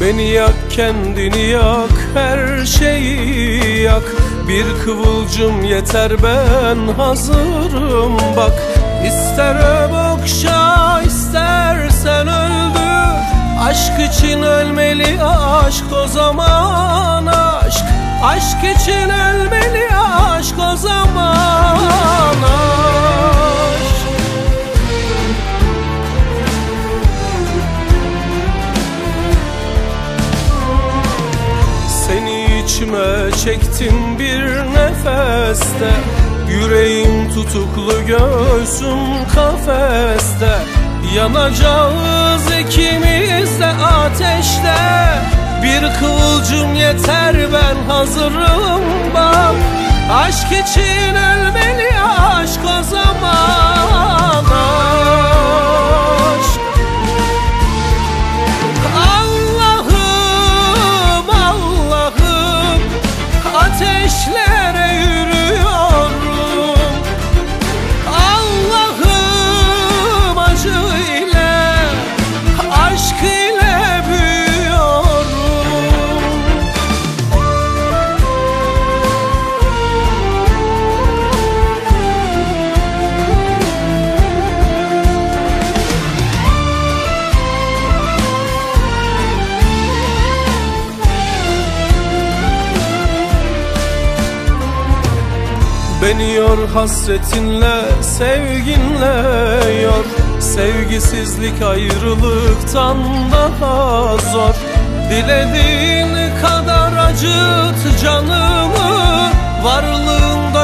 Beni yak kendini yak her şeyi yak. Bir kıvılcım yeter ben hazırım. Bak İster okşa istersen öldür Aşk için ölmeli aşk o zaman aşk. Aşk için ölmeli içime çektim bir nefeste. Yüreğim tutuklu göğsüm kafeste. Yanacağız ikimiz de ateşte Bir kıvılcım yeter ben hazırım bak. Aşk için ölmeli aşk o zaman Beni yor hasretinle, sevginle yor. Sevgisizlik ayrılıktan daha zor. Dilediğin kadar acıt canımı Varlığın